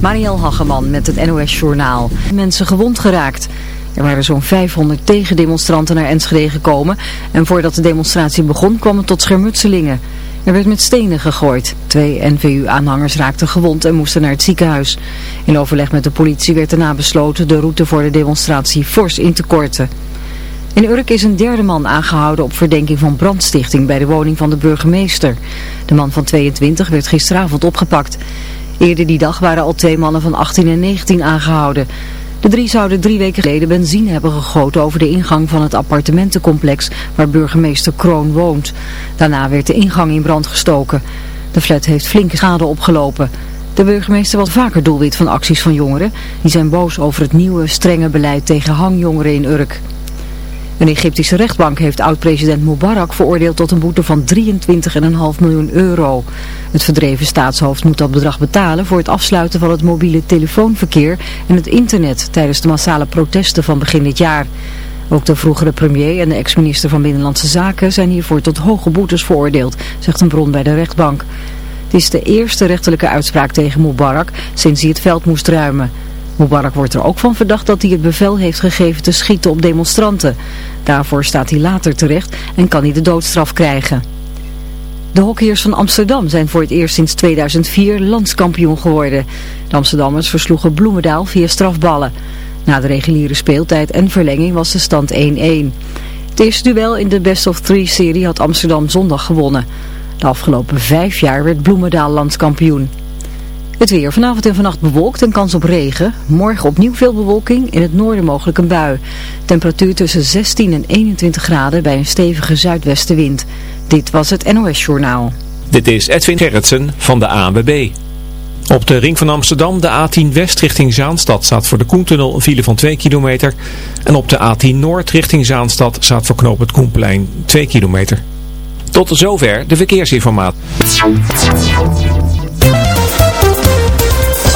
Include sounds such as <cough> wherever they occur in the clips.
Mariel Hageman met het NOS Journaal. Mensen gewond geraakt. Er waren zo'n 500 tegendemonstranten naar Enschede gekomen en voordat de demonstratie begon kwam het tot schermutselingen. Er werd met stenen gegooid. Twee NVU-aanhangers raakten gewond en moesten naar het ziekenhuis. In overleg met de politie werd daarna besloten de route voor de demonstratie fors in te korten. In Urk is een derde man aangehouden op verdenking van brandstichting bij de woning van de burgemeester. De man van 22 werd gisteravond opgepakt. Eerder die dag waren al twee mannen van 18 en 19 aangehouden. De drie zouden drie weken geleden benzine hebben gegoten over de ingang van het appartementencomplex waar burgemeester Kroon woont. Daarna werd de ingang in brand gestoken. De flat heeft flinke schade opgelopen. De burgemeester was vaker doelwit van acties van jongeren. Die zijn boos over het nieuwe strenge beleid tegen hangjongeren in Urk. Een Egyptische rechtbank heeft oud-president Mubarak veroordeeld tot een boete van 23,5 miljoen euro. Het verdreven staatshoofd moet dat bedrag betalen voor het afsluiten van het mobiele telefoonverkeer en het internet tijdens de massale protesten van begin dit jaar. Ook de vroegere premier en de ex-minister van Binnenlandse Zaken zijn hiervoor tot hoge boetes veroordeeld, zegt een bron bij de rechtbank. Het is de eerste rechterlijke uitspraak tegen Mubarak sinds hij het veld moest ruimen. Mubarak wordt er ook van verdacht dat hij het bevel heeft gegeven te schieten op demonstranten. Daarvoor staat hij later terecht en kan hij de doodstraf krijgen. De hockeyers van Amsterdam zijn voor het eerst sinds 2004 landskampioen geworden. De Amsterdammers versloegen Bloemendaal via strafballen. Na de reguliere speeltijd en verlenging was de stand 1-1. Het eerste duel in de Best of Three serie had Amsterdam zondag gewonnen. De afgelopen vijf jaar werd Bloemendaal landskampioen. Het weer vanavond en vannacht bewolkt en kans op regen. Morgen opnieuw veel bewolking, in het noorden mogelijk een bui. Temperatuur tussen 16 en 21 graden bij een stevige zuidwestenwind. Dit was het NOS Journaal. Dit is Edwin Gerritsen van de ANWB. Op de ring van Amsterdam, de A10 West richting Zaanstad, staat voor de Koentunnel een file van 2 kilometer. En op de A10 Noord richting Zaanstad staat voor knoop het Koenplein 2 kilometer. Tot zover de verkeersinformatie.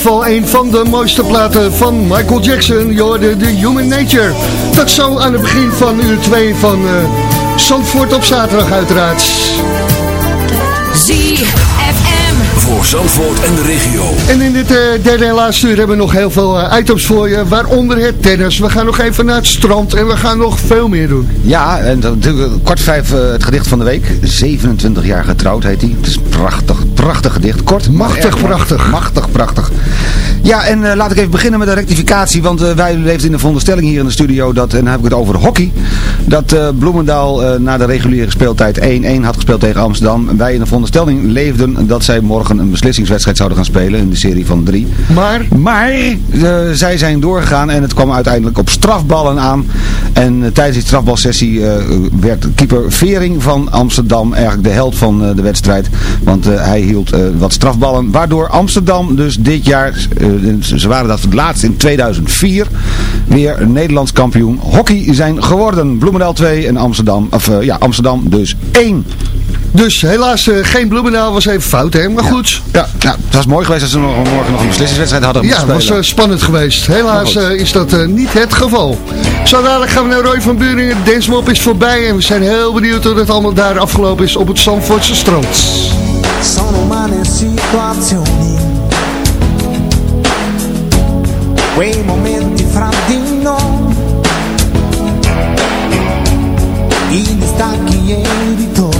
Geval een van de mooiste platen van Michael Jackson. Je hoorde de Human Nature. Dat zo aan het begin van uur 2 van eh Zandvoort op zaterdag uiteraard. ZFM. Voor Zandvoort en de regio. En in dit eh, derde en laatste uur hebben we nog heel veel eh, items voor je. Waaronder het tennis. We gaan nog even naar het strand en we gaan nog veel meer doen. Ja, en natuurlijk kwart vijf het gedicht van de week. 27 jaar getrouwd heet hij. Het is prachtig, prachtig gedicht. Kort, Machtig prachtig. Machtig prachtig. Ja, en eh, laat ik even beginnen met een rectificatie. Want eh, wij leefden in de veronderstelling hier in de studio. Dat, en dan heb ik het over hockey. Dat eh, Bloemendaal na de reguliere speeltijd 1-1 had gespeeld tegen Amsterdam. Wij in de veronderstelling leefden dat zij morgen een beslissingswedstrijd zouden gaan spelen. In de serie van drie. Maar Maar zij zijn doorgegaan en het kwam uiteindelijk op strafballen aan. En tijdens die strafbalsessie werd keeper Vering van Amsterdam eigenlijk de held van de wedstrijd. Want hij hield eh, wat strafballen. Waardoor Amsterdam dus dit jaar, eh, ze waren dat voor het laatst in 2004, weer Nederlands kampioen hockey zijn geworden. Bloemendaal 2 en Amsterdam, of eh, ja, Amsterdam dus 1. dus helaas geen Bloemendaal was even fout hè. Maar goed, Ja, ja, het was mooi geweest als ze nog, morgen nog een beslissingswedstrijd hadden ja, het was spannend geweest. Helaas is dat niet het geval. Zo dadelijk gaan we naar Roy van Buringen. De Densmop is voorbij en we zijn heel benieuwd hoe het allemaal daar afgelopen is op het Zandvoortse strand. Umane situazioni. Quei momenti fra di noi. I distacchi e i ritorni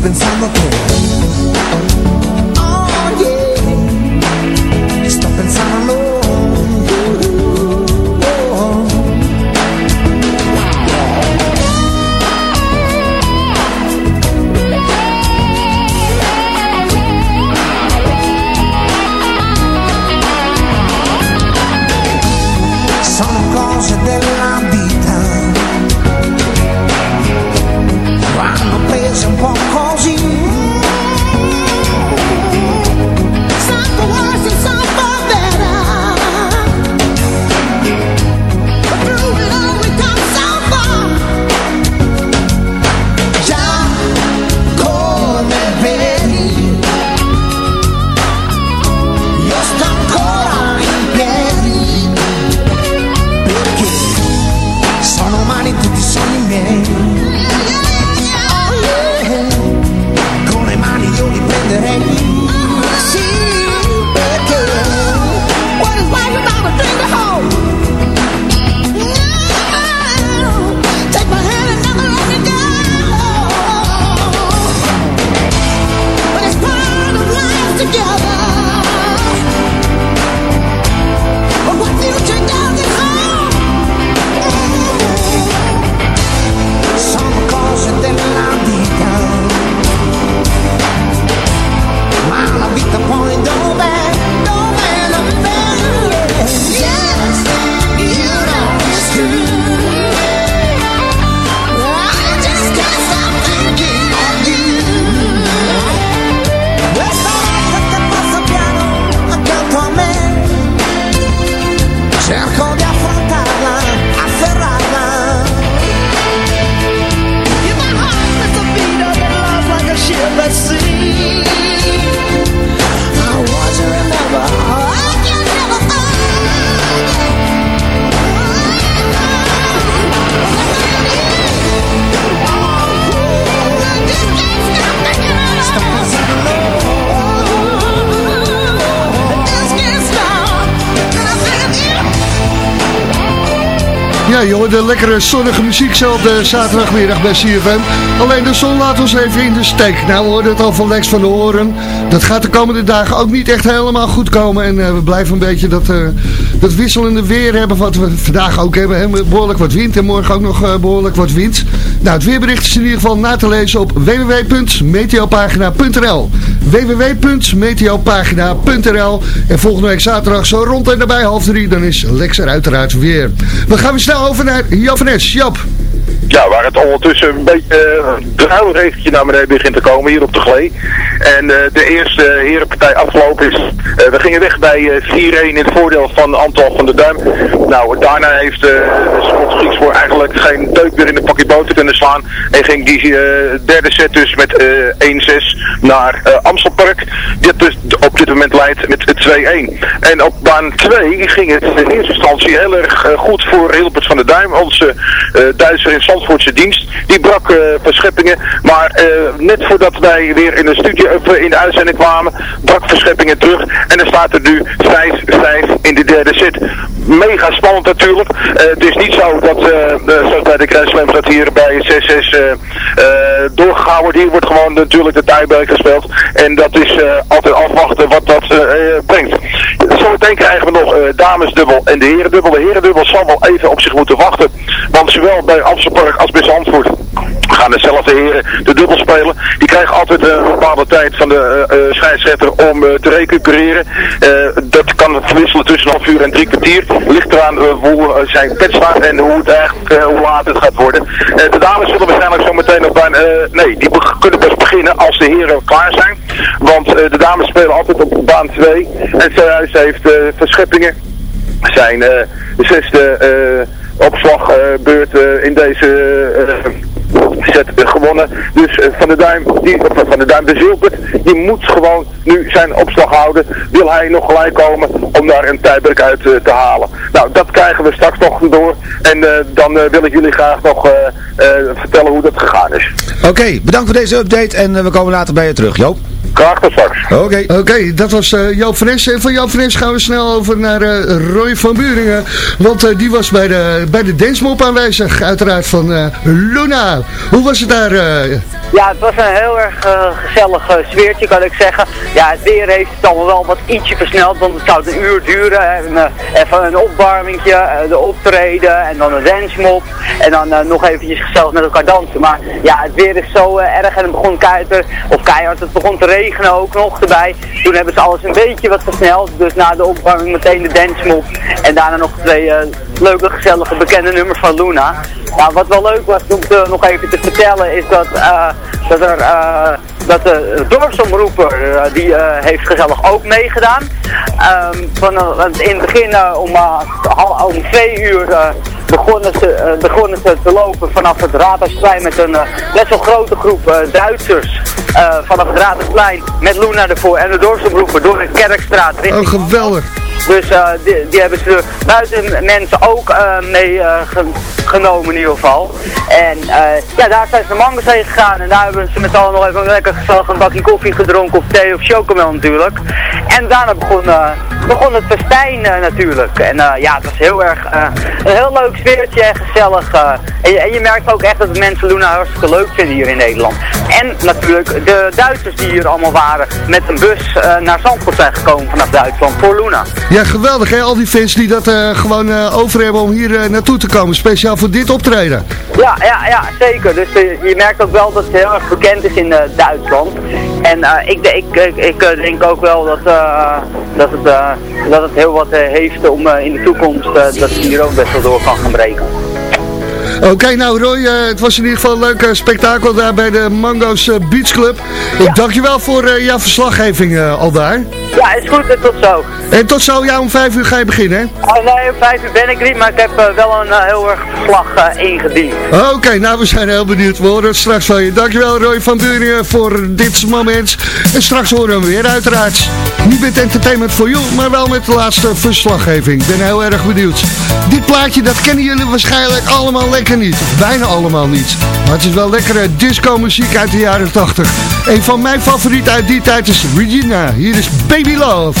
Sto pensando a de lekkere zonnige muziek zo de zaterdagmiddag bij CFM. Alleen de zon laat ons even in de steek. Nou, we hoorden het al van Lex van de Horen. Dat gaat de komende dagen ook niet echt helemaal goed komen. En eh, we blijven een beetje dat, eh, dat wisselende weer hebben wat we vandaag ook hebben. Hè? Behoorlijk wat wind en morgen ook nog eh, behoorlijk wat wind. Nou, het weerbericht is in ieder geval na te lezen op www.meteopagina.nl www.meteopagina.nl En volgende week zaterdag zo rond en nabij half drie, dan is Lex er uiteraard weer. We gaan weer snel over naar Joop van Es. Joop. Ja, waar het ondertussen een beetje uh, druilregentje naar beneden begint te komen hier op de Glee. En eh, de eerste herenpartij afgelopen is. Eh, we gingen weg bij eh, 4-1 in het voordeel van Anton van der Duim. Nou, daarna heeft eh Schot Grieks voor eigenlijk geen deuk meer in de pakje boter kunnen slaan. En ging die eh, derde set dus met eh 1-6 naar eh, Amstelpark. Dit dus op dit moment leidt met 2-1. En op baan 2 ging het in eerste instantie heel erg eh, goed voor Hilbert van der Duim, onze eh, Duitser in Zandvoortse dienst. Die brak eh Verscheppingen, maar eh, net voordat wij weer in de eh, in de uitzending kwamen, brak Verscheppingen terug. En dan staat er nu 5-5 in de derde set. Mega spannend natuurlijk. Eh, het is niet zo dat, eh, eh, zoals bij de Grand dat hier bij 6-6 eh, eh, doorgegaan wordt. Hier wordt gewoon natuurlijk de tiebreak gespeeld. En dat is altijd afwachten wat dat brengt. Zometeen krijgen we nog damesdubbel en de herendubbel. De herendubbel zal wel even op zich moeten wachten. Want zowel bij Amstelpark als bij Zandvoort gaan dezelfde heren de dubbel spelen. Die krijgen altijd een bepaalde tijd van de scheidsrechter om te recupereren. Eh, dat kan verwisselen tussen een half uur en drie kwartier. Ligt eraan eh, hoe eh, zijn pet staat en hoe, het eigenlijk, hoe laat het gaat worden. De dames zullen waarschijnlijk zo meteen op baan... nee, die kunnen pas beginnen als de heren klaar zijn. Want de dames spelen altijd op baan 2. En zojuist heeft eh Verscheppingen zijn eh, zesde eh, opslagbeurt in deze eh, eh, gewonnen. Dus eh, Van de Duim, die, of, Van de Duim de Zilbert, die moet gewoon nu zijn opslag houden. Wil hij nog gelijk komen om daar een tijdperk uit eh, te halen. Nou, dat krijgen we straks nog door. En eh, dan eh, wil ik jullie graag nog eh, eh, vertellen hoe dat gegaan is. Oké, bedankt voor deze update en eh, we komen later bij je terug, Joop. Graag tot straks. Oké. Oké, dat was eh, Joop van Es. En van Joop van Es gaan we snel over naar eh, Roy van Buringen. Want eh, die was bij de, bij de Dancemop aanwezig. Uiteraard van eh, Luna. Hoe was het daar? Ja, het was een heel erg eh, gezellig eh, sfeertje, kan ik zeggen. Ja, het weer heeft het allemaal wel wat ietsje versneld, want het zou een uur duren. En, eh, even een opwarmingje, de optreden en dan een dansmop. En dan nog eventjes gezellig met elkaar dansen. Maar ja, het weer is zo erg en het begon keihard, of keihard, het begon te regenen ook nog erbij. Toen hebben ze alles een beetje wat versneld. Dus na de opwarming meteen de dansmop. En daarna nog twee leuke, gezellige, bekende nummers van Luna. Nou, wat wel leuk was om te, nog even te vertellen is dat, eh, dat er eh, dat de dorpsomroeper eh, die heeft gezellig ook meegedaan. Ehm, van, in het begin om, om twee uur begonnen, ze, begonnen ze te lopen vanaf het Raadhuisplein met een best wel grote groep Duitsers vanaf het Raadhuisplein met Luna ervoor en de dorpsomroeper door de Kerkstraat richting Oh, geweldig. Dus eh, die, die hebben ze buiten mensen ook eh, mee eh, ge- genomen in ieder geval. En ja, daar zijn ze naar Mango's heen gegaan en daar hebben ze met allen nog even lekker gezellig een bakje koffie gedronken of thee of chocomel natuurlijk. En daarna begon, eh, begon het festijn natuurlijk. En eh, ja, het was heel erg eh, een heel leuk sfeertje en gezellig. eh. en, je, en je merkt ook echt dat de mensen Luna hartstikke leuk vinden hier in Nederland. En natuurlijk de Duitsers die hier allemaal waren met een bus naar Zandvoort zijn gekomen vanaf Duitsland voor Luna. Ja, geweldig hè. Al die fans die dat gewoon over hebben om hier naartoe te komen. Speciaal voor dit optreden. Ja, ja, ja, zeker. Dus je merkt ook wel dat het heel erg bekend is in Duitsland. En ik, ik, ik, ik denk ook wel dat, dat, het, dat het heel wat eh, heeft om eh, in de toekomst eh, dat het hier ook best wel door kan gaan breken. Oké, nou Roy, eh, het was in ieder geval een leuk eh, spektakel daar bij de Mango's eh, Beach Club. Ik dank je wel voor jouw verslaggeving al daar. Ja, is goed en tot zo. En tot zo, ja, om vijf uur ga je beginnen, hè? Oh, nee, om vijf uur ben ik niet, maar ik heb wel een heel erg verslag ingediend. Oké, nou we zijn heel benieuwd. We horen het straks van je. Dankjewel Roy van Buringen voor dit moment. En straks horen we hem weer uiteraard. Niet met entertainment for you, maar wel met de laatste verslaggeving. Ik ben heel erg benieuwd. Dit plaatje, dat kennen jullie waarschijnlijk allemaal lekker niet. Of bijna allemaal niet. Maar het is wel lekkere disco muziek uit de jaren 80. Een van mijn favorieten uit die tijd is Regina. Hier is Baby Love.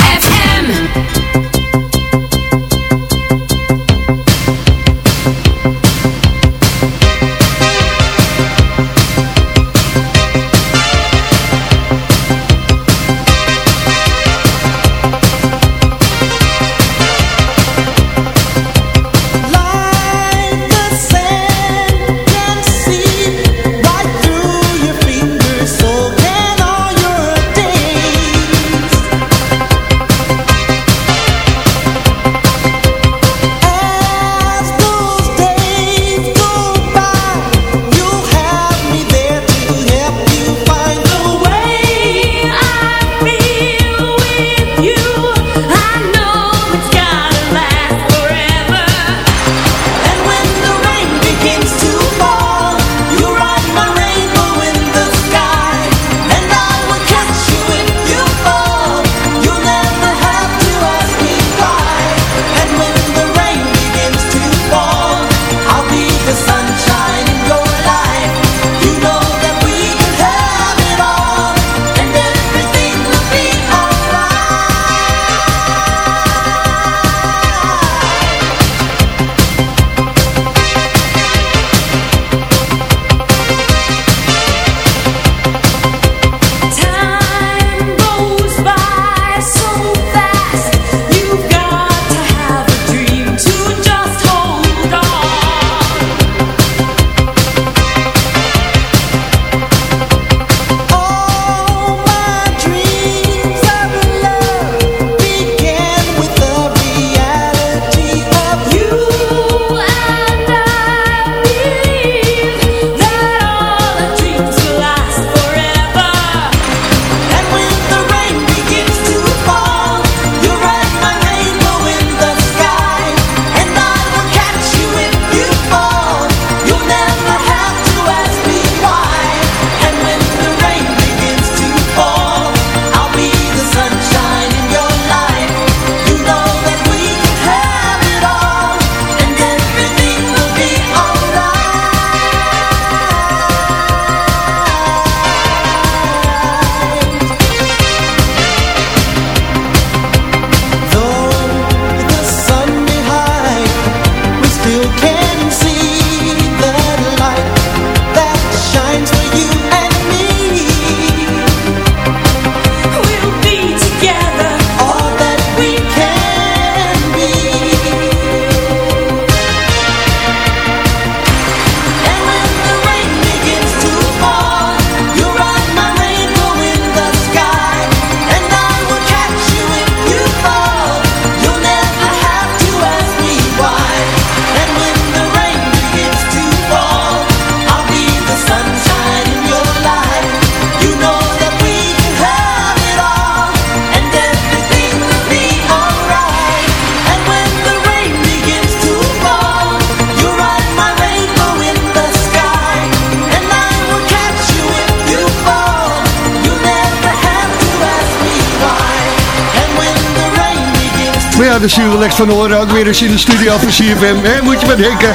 ja, zien we Lex van Horen ook weer eens in de studio van CFM. Hè, moet je maar denken.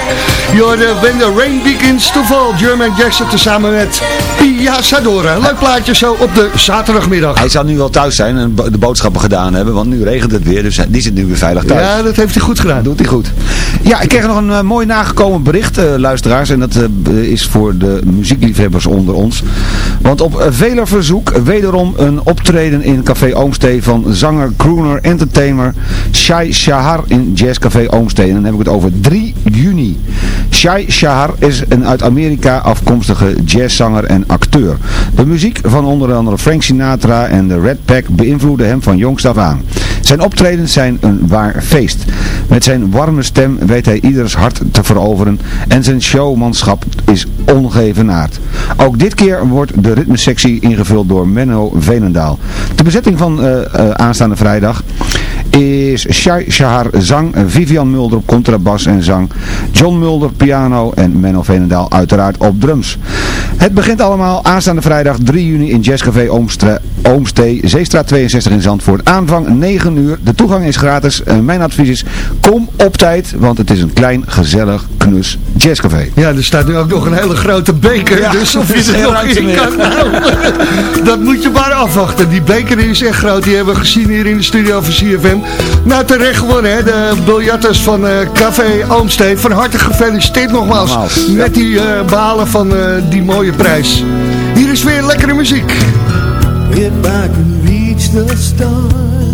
Jorde, when the rain begins to fall. German Jackson tezamen met Pia Sadora. Leuk plaatje zo op de zaterdagmiddag. Hij zal nu wel thuis zijn en de boodschappen gedaan hebben, want nu regent het weer, dus die zit nu weer veilig thuis. Ja, dat heeft hij goed gedaan. Doet hij goed. Ja, ik kreeg nog een eh, mooi nagekomen bericht, eh, luisteraars. En dat eh, is voor de muziekliefhebbers onder ons. Want op veler verzoek wederom een optreden in Café Oomstee van zanger, crooner, entertainer Shai Shahar in Jazzcafé Oomstee. En dan heb ik het over 3 juni. Shai Shahar is een uit Amerika afkomstige jazzzanger en acteur. De muziek van onder andere Frank Sinatra en de Red Pack beïnvloedde hem van jongs af aan. Zijn optredens zijn een waar feest. Met zijn warme stem weet hij ieders hart te veroveren en zijn showmanschap is ongeëvenaard. Ook dit keer wordt de ritmesectie ingevuld door Menno Venendaal. De bezetting van uh, uh, aanstaande vrijdag is Shai Shahar zang, Vivian Mulder op contrabas en zang, John Mulder piano en Menno Veenendaal uiteraard op drums. Het begint allemaal aanstaande vrijdag 3 juni in Jazzcafé Oomstre- Oomstee, Zeestraat 62 in Zandvoort. Aanvang 9 uur, de toegang is gratis. En mijn advies is, kom op tijd, want het is een klein, gezellig, knus jazzcafé. Ja, er staat nu ook nog een hele grote beker, Ja, dus of je er nog in kan. Dat moet je maar afwachten. Die beker is echt groot, die hebben we gezien hier in de studio van CFM. Nou, terecht gewonnen, hè, de biljarters van eh, Café Oomsteen. Van harte gefeliciteerd nogmaals, Nogmaals, met die eh, behalen van eh, die mooie prijs. Hier is weer lekkere muziek. If I reach the stars,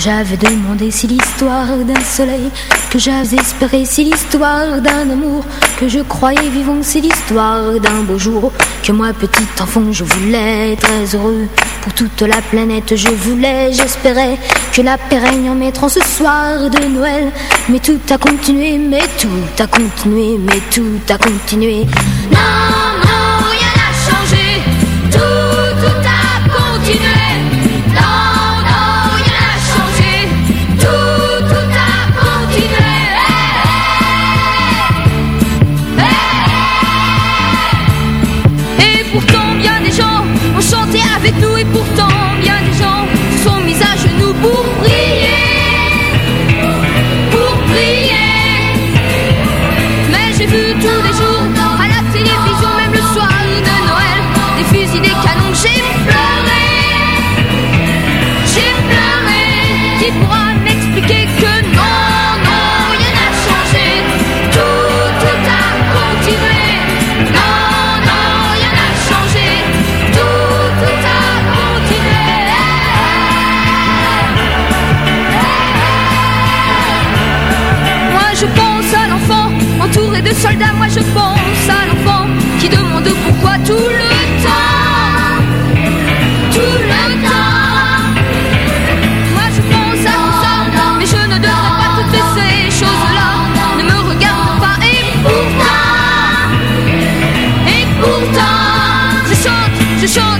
j'avais demandé, c'est l'histoire d'un soleil que j'avais espéré, c'est l'histoire d'un amour que je croyais vivant, c'est l'histoire d'un beau jour que moi petit enfant je voulais très heureux pour toute la planète, je voulais, j'espérais que la paix règne en ce soir de Noël, mais tout a continué, mais tout a continué, mais tout a continué. Chante, je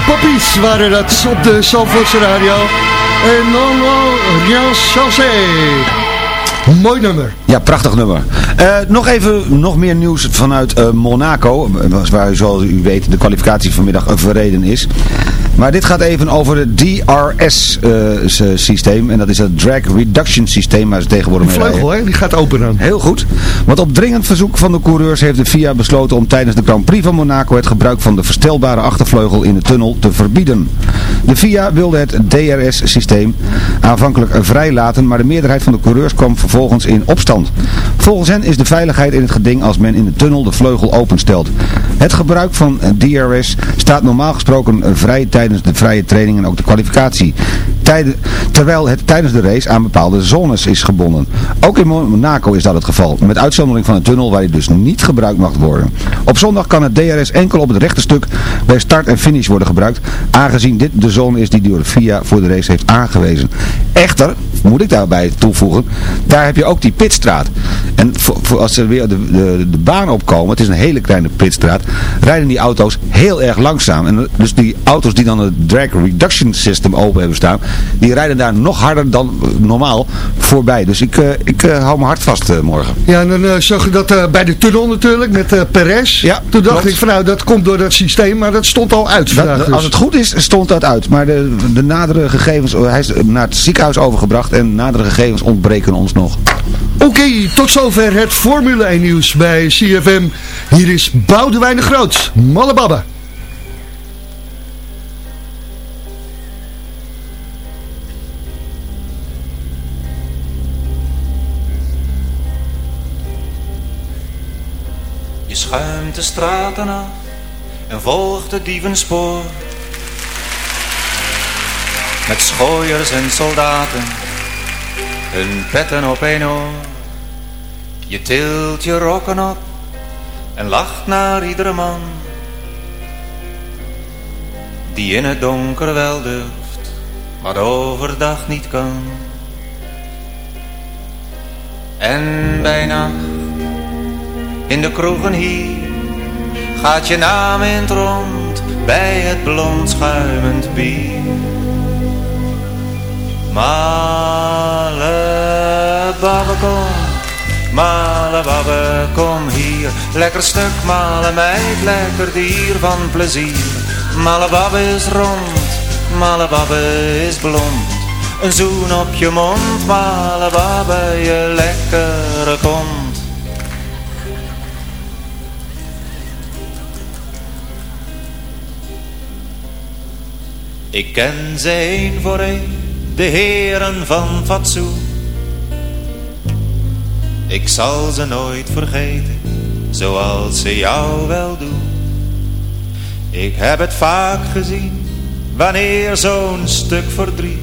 Poppies waren dat op de Zandvoortse radio. En non, non, rien. Mooi nummer. Ja, prachtig nummer. Eh, nog even, nog meer nieuws vanuit eh, Monaco, eh, waar zoals u weet de kwalificatie vanmiddag verreden is. Maar dit gaat even over het DRS-systeem en dat is het Drag Reduction Systeem waar ze tegenwoordig De mee vleugel, hè, die gaat open dan. Heel goed. Want op dringend verzoek van de coureurs heeft de FIA besloten om tijdens de Grand Prix van Monaco het gebruik van de verstelbare achtervleugel in de tunnel te verbieden. De FIA wilde het DRS-systeem aanvankelijk vrijlaten, maar de meerderheid van de coureurs kwam vervolgens in opstand. Volgens hen is de veiligheid in het geding als men in de tunnel de vleugel openstelt. Het gebruik van DRS staat normaal gesproken vrij tijdens de vrije training en ook de kwalificatie. Terwijl het tijdens de race aan bepaalde zones is gebonden. Ook in Monaco is dat het geval, met uitzondering van een tunnel waar die dus niet gebruikt mag worden. Op zondag kan het DRS enkel op het rechte stuk bij start en finish worden gebruikt, aangezien dit de zone is die de FIA voor de race heeft aangewezen. Echter, moet ik daarbij toevoegen, daar heb je ook die pitstraat. En voor als ze weer de, de, de baan opkomen, het is een hele kleine pitstraat, rijden die auto's heel erg langzaam. En dus die auto's die dan het drag reduction system open hebben staan, die rijden daar nog harder dan normaal voorbij. Dus ik, eh, ik eh, hou mijn hart vast eh, morgen. Ja, en dan zag je dat bij de tunnel natuurlijk met Perez. Ja, Toen dacht klopt. ik van nou, dat komt door dat systeem, maar dat stond al uit vandaag dat- dus. als het goed is, stond dat uit. Maar de, de nadere gegevens, hij is naar het ziekenhuis overgebracht en nadere gegevens ontbreken ons nog. Oké, tot zover het Formule 1 nieuws bij CFM. Hier is Boudewijn de Groot, Mallebabba. Schuimt de straten af en volgt de dievenspoor. Met schooiers en soldaten, hun petten op een oor. Je tilt je rokken op en lacht naar iedere man. Die in het donker wel durft, maar overdag niet kan. En bij nacht in de kroegen hier gaat je naam in het rond bij het blond schuimend bier. Male babbe kom, male babbe kom hier. Lekker stuk male meid, lekker dier van plezier. Male babbe is rond, male babbe is blond. Een zoen op je mond, male babbe, je lekkere kont. Ik ken ze één voor één, de heren van fatsoen. Ik zal ze nooit vergeten, zoals ze jou wel doen. Ik heb het vaak gezien, wanneer zo'n stuk verdriet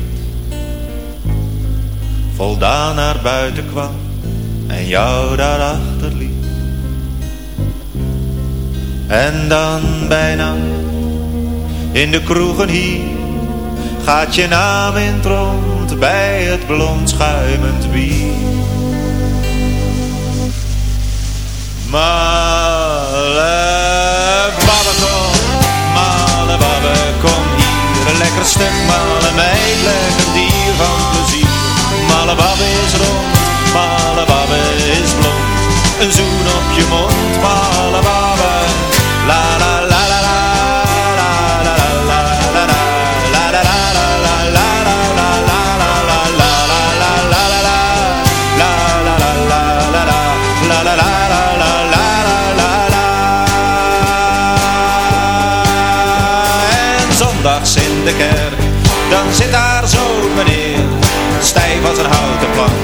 voldaan naar buiten kwam en jou daarachter liet. En dan bijna in de kroegen hier gaat je naam in rond bij het blond schuimend bier. Male babbe kom, male babbe kom hier. Een lekker stuk male meid, lekker dier van plezier. Male babbe is rond, male babbe is blond. Een zoen op je mond, male la la dan zit daar zo'n meneer, stijf als een houten plank,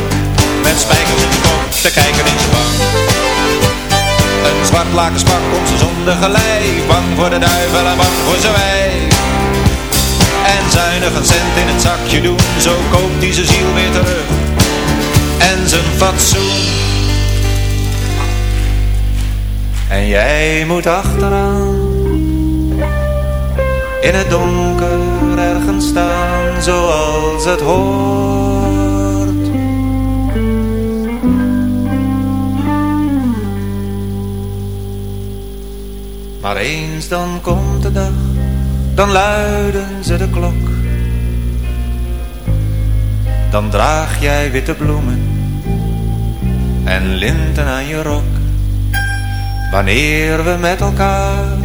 met spijkers in de kop, te kijken in zijn bank. Een zwart lakenspak om zijn zondige lijf, bang voor de duivel en bang voor zijn wijf. En zuinig een cent in het zakje doen, zo koopt hij zijn ziel weer terug. En zijn fatsoen. En jij moet achteraan In het donker ergens staan Zoals het hoort. Maar eens dan komt de dag Dan luiden ze de klok. Dan draag jij witte bloemen En linten aan je rok. Wanneer we met elkaar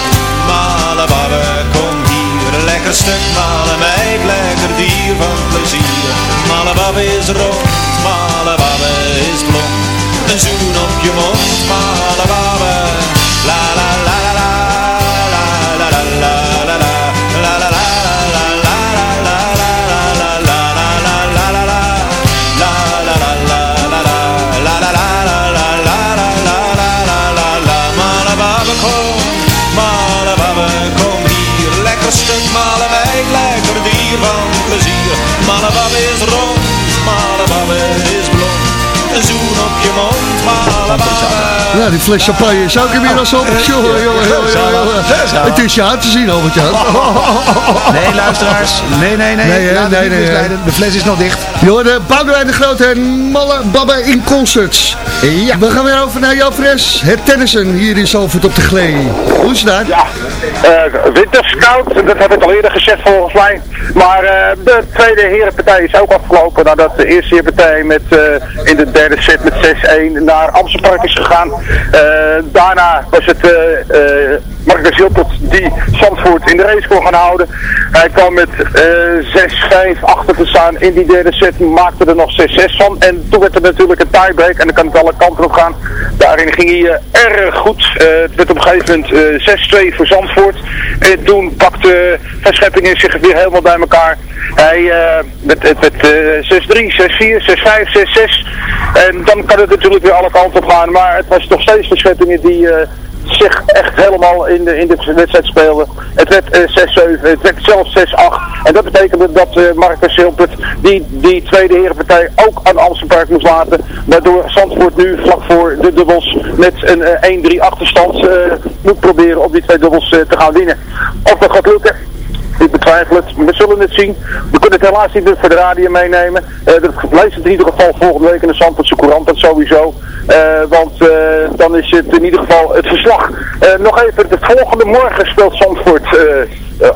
babbe kom, hier lekker stuk male meid, lekker dier van plezier. Male babbe is rond, male babbe is blond Een zoen op je mond, male babbe La la la la la Ja, die fles champagne is ook inmiddels op. Jongen, jongen. Het is je aan te zien, Albert Jan. Nee, luisteraars. Nee, nee, nee. Nee, Nee, niet nee, misleiden. De fles is nog dicht. Joh, Boudewijn de Grote en Malle Babbe in Concerts. Ja. We gaan weer over naar Jan Fres. Het tennissen hier in Zalvoort op de Glee. Hoe is het daar? Ja, uh, winterskoud, dat heb ik al eerder gezegd volgens mij. Maar eh, de tweede herenpartij is ook afgelopen nadat de eerste herenpartij met, eh, in de derde set met 6-1 naar Amsterdam is gegaan. Eh, daarna was het eh, eh, Marcus Hilpert die Zandvoort in de race kon gaan houden. Hij kwam met eh 6-5 achter te staan in die derde set, maakte er nog 6-6 van. En toen werd er natuurlijk een tiebreak en dan kan het kanten op gaan. Daarin ging hij eh, erg goed. Eh, het werd op een gegeven moment eh, 6-2 voor Zandvoort. En toen pakte Van Scheppingen zich weer helemaal bij elkaar. Hij, eh, werd eh, 6-3, 6-4, 6-5, 6-6. En dan kan het natuurlijk weer alle kanten op gaan. Maar het was nog steeds Van Scheppingen die... eh, zich echt helemaal in de, in de wedstrijd speelde. Het werd eh, 6-7, het werd zelfs 6-8. En dat betekende dat eh, Marcus Silpert die, die tweede herenpartij ook aan Amsterdam moest laten. Waardoor Zandvoort nu vlak voor de dubbels met een eh, 1-3 achterstand eh, moet proberen om die twee dubbels eh, te gaan winnen. Of dat gaat lukken, ik betwijfel het. We zullen het zien. We kunnen het helaas niet voor de radio meenemen. Uh, dat leest het in ieder geval volgende week in de Zandvoortse Courant, dat sowieso. Uh, want uh, dan is het in ieder geval het verslag. nog even, de volgende morgen speelt Zandvoort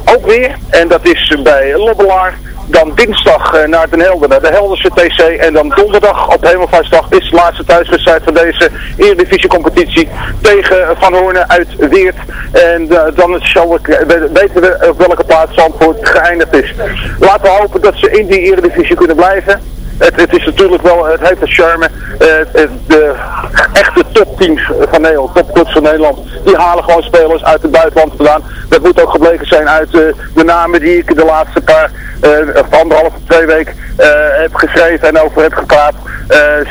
ook weer. En dat is bij Lobbelaar. Dan dinsdag naar Den Helder, naar de Helderse TC. En dan donderdag op Hemelvaartsdag is de laatste thuiswedstrijd van deze Eredivisie competitie tegen Van Hoornen uit Weert. En dan zal ik, weten we op welke plaats Zandvoort geëindigd is. Laten we hopen dat ze in die Eredivisie kunnen blijven. Het, is natuurlijk wel, het heeft een charme. Eh, de echte topteams van Nederland, topclubs van Nederland, die halen gewoon spelers uit het buitenland vandaan. Dat moet ook gebleken zijn uit eh, de namen die ik de laatste paar, of anderhalve, twee weken heb geschreven en over heb gepraat.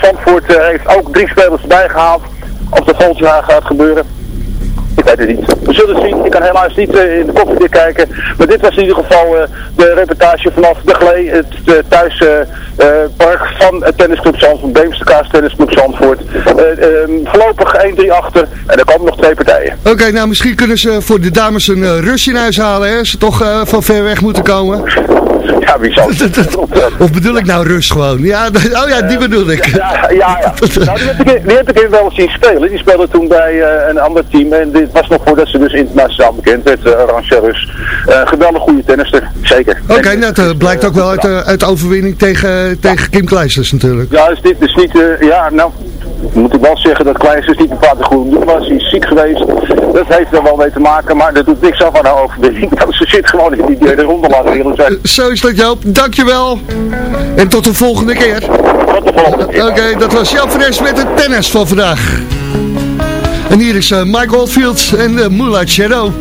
Zandvoort heeft ook drie spelers bijgehaald. Of dat volgend jaar gaat gebeuren. Ik weet het niet. We zullen het zien. Ik kan helaas niet eh, in de koffiedik kijken. Maar dit was in ieder geval eh, de reportage vanaf de Glee, het uh, thuispark van tennisclub Zandvoort, Beemsterkaas tennisclub Zandvoort. Eh, ehm, voorlopig 1-3 achter en er komen nog twee partijen. Oké, nou misschien kunnen ze voor de dames een eh, rustje in huis halen, hè? Ze toch eh, van ver weg moeten komen. Ja, wie zal <laughs> Of bedoel ik nou rust gewoon? Ja, <laughs> oh ja, die bedoel ik. Ja, ja, ja. <laughs> Nou, die, heb ik, die heb ik even wel eens zien spelen. Die speelde toen bij eh, een ander team. En dit was nog voordat ze dus internationaal bekend werd, uh, Arantxa Rus. Eh, geweldig goede tennister, zeker. Oké, nou, dat eh, blijkt ook wel uit, uit overwinning tegen, tegen Kim Kleisters natuurlijk. Ja, is dit is niet, eh, ja, nou, moet ik wel zeggen dat Kleisters niet bepaald een goede doen was. Hij is ziek geweest. Dat heeft er wel mee te maken, maar dat doet niks af aan haar overwinning. Ze zit gewoon in die derde ronde, laten we eerlijk zijn. Zo dat Joop, dankjewel. En tot de volgende keer. Tot de volgende keer. Oké, dat was Jan Fres met het tennis van vandaag. En hier is eh, Mike Oldfield en de Moonlight Shadow.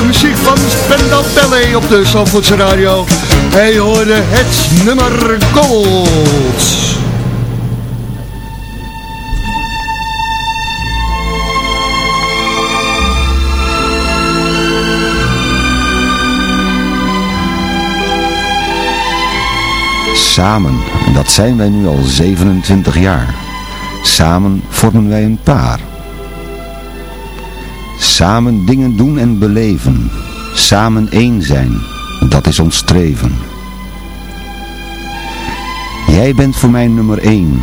de muziek van Spendal Ballet op de Zandvoortse Radio. Hij hoorde het nummer Gold. Samen, en dat zijn wij nu al 27 jaar. Samen vormen wij een paar. Samen dingen doen en beleven. Samen één zijn. Dat is ons streven. Jij bent voor mij nummer één.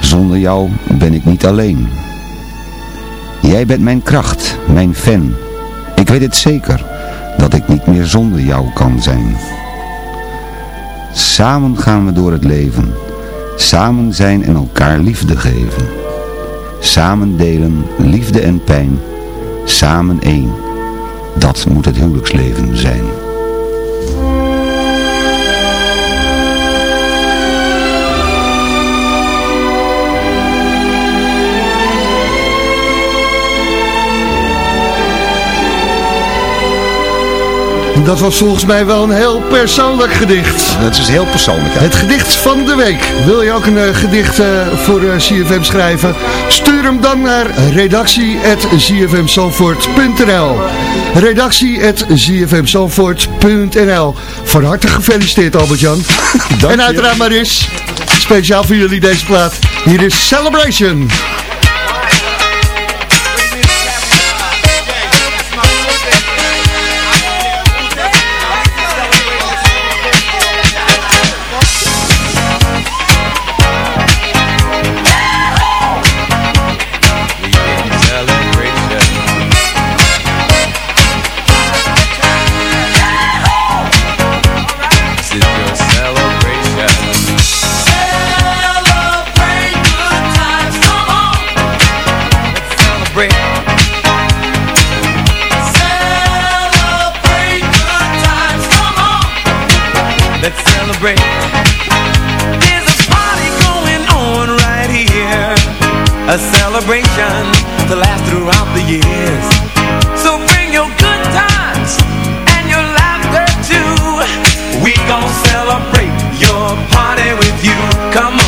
Zonder jou ben ik niet alleen. Jij bent mijn kracht, mijn fan. Ik weet het zeker dat ik niet meer zonder jou kan zijn. Samen gaan we door het leven. Samen zijn en elkaar liefde geven. Samen delen liefde en pijn samen één. Dat moet het huwelijksleven zijn. Dat was volgens mij wel een heel persoonlijk gedicht. Dat is heel persoonlijk. Het gedicht van de week. Wil je ook een eh, gedicht eh, voor eh, uh, CFM schrijven? Stuur hem dan naar redactie.zfmzandvoort.nl redactie.zfmzandvoort.nl Van harte gefeliciteerd Albert-Jan. en uiteraard Maris. Speciaal voor jullie deze plaat. Hier is Celebration. A celebration to last throughout the years. So bring your good times and your laughter too. We gon' celebrate your party with you. Come on.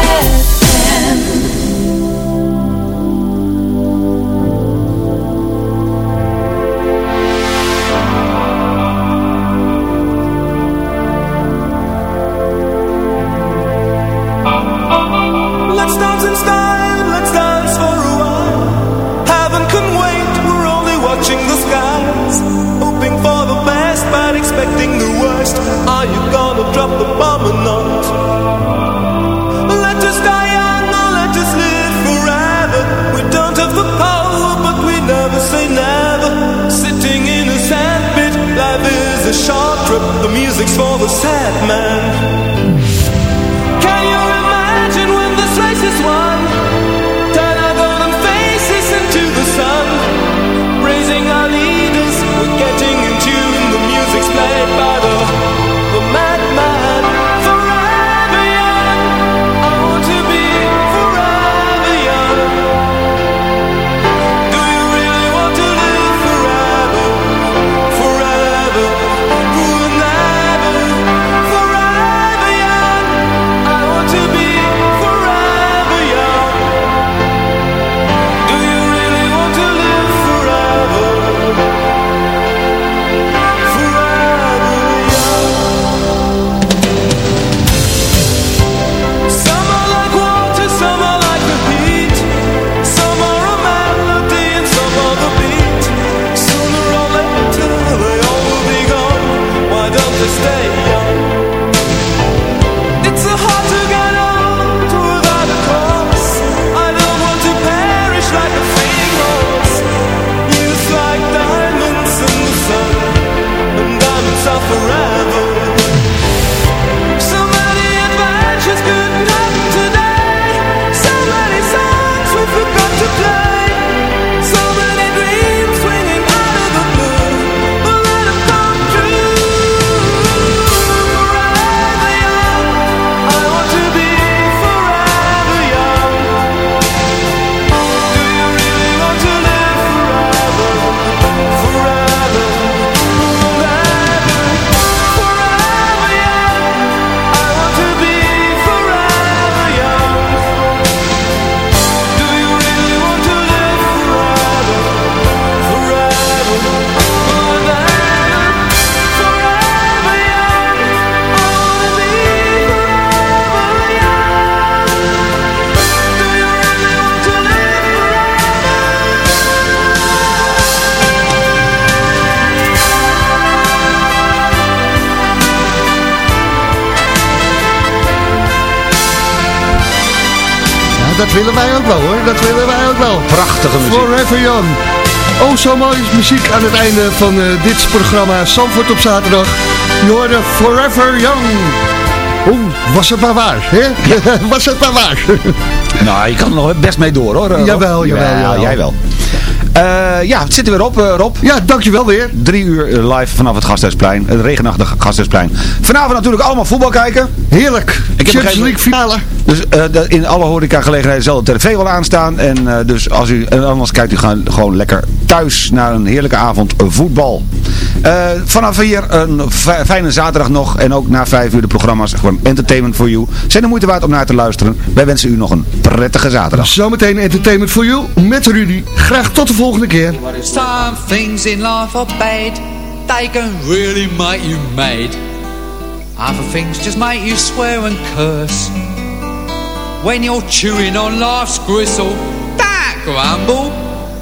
Muziek aan het einde van eh, dit programma Zandvoort op zaterdag. Je hoorde Forever Young. Oeh, was het maar waar, hè? <laughs> was het maar waar. <laughs> Nou, je kan er nog best mee door hoor. Rob. Jawel, jawel, jawel. jij wel. Eh, ja, het zit er weer op, eh, Rob. Ja, dankjewel weer. Drie uur live vanaf het Gasthuisplein. Het regenachtige Gasthuisplein. Vanavond natuurlijk allemaal voetbal kijken. Heerlijk. Ik heb Champions League finale. Dus in alle horecagelegenheden zal de tv wel aanstaan. En dus als u, en anders kijkt u gewoon, gewoon lekker thuis naar een heerlijke avond voetbal. Eh, vanaf hier een fi- fijne zaterdag nog. En ook na vijf uur de programma's. Gewoon entertainment for you. Zijn de moeite waard om naar te luisteren. Wij wensen u nog een prettige zaterdag. Zometeen Entertainment for You met Rudy. Graag tot de volgende keer. Some things in life are bad, they can really make you mad. Other things just make you swear and curse. When you're chewing on life's gristle, that grumble,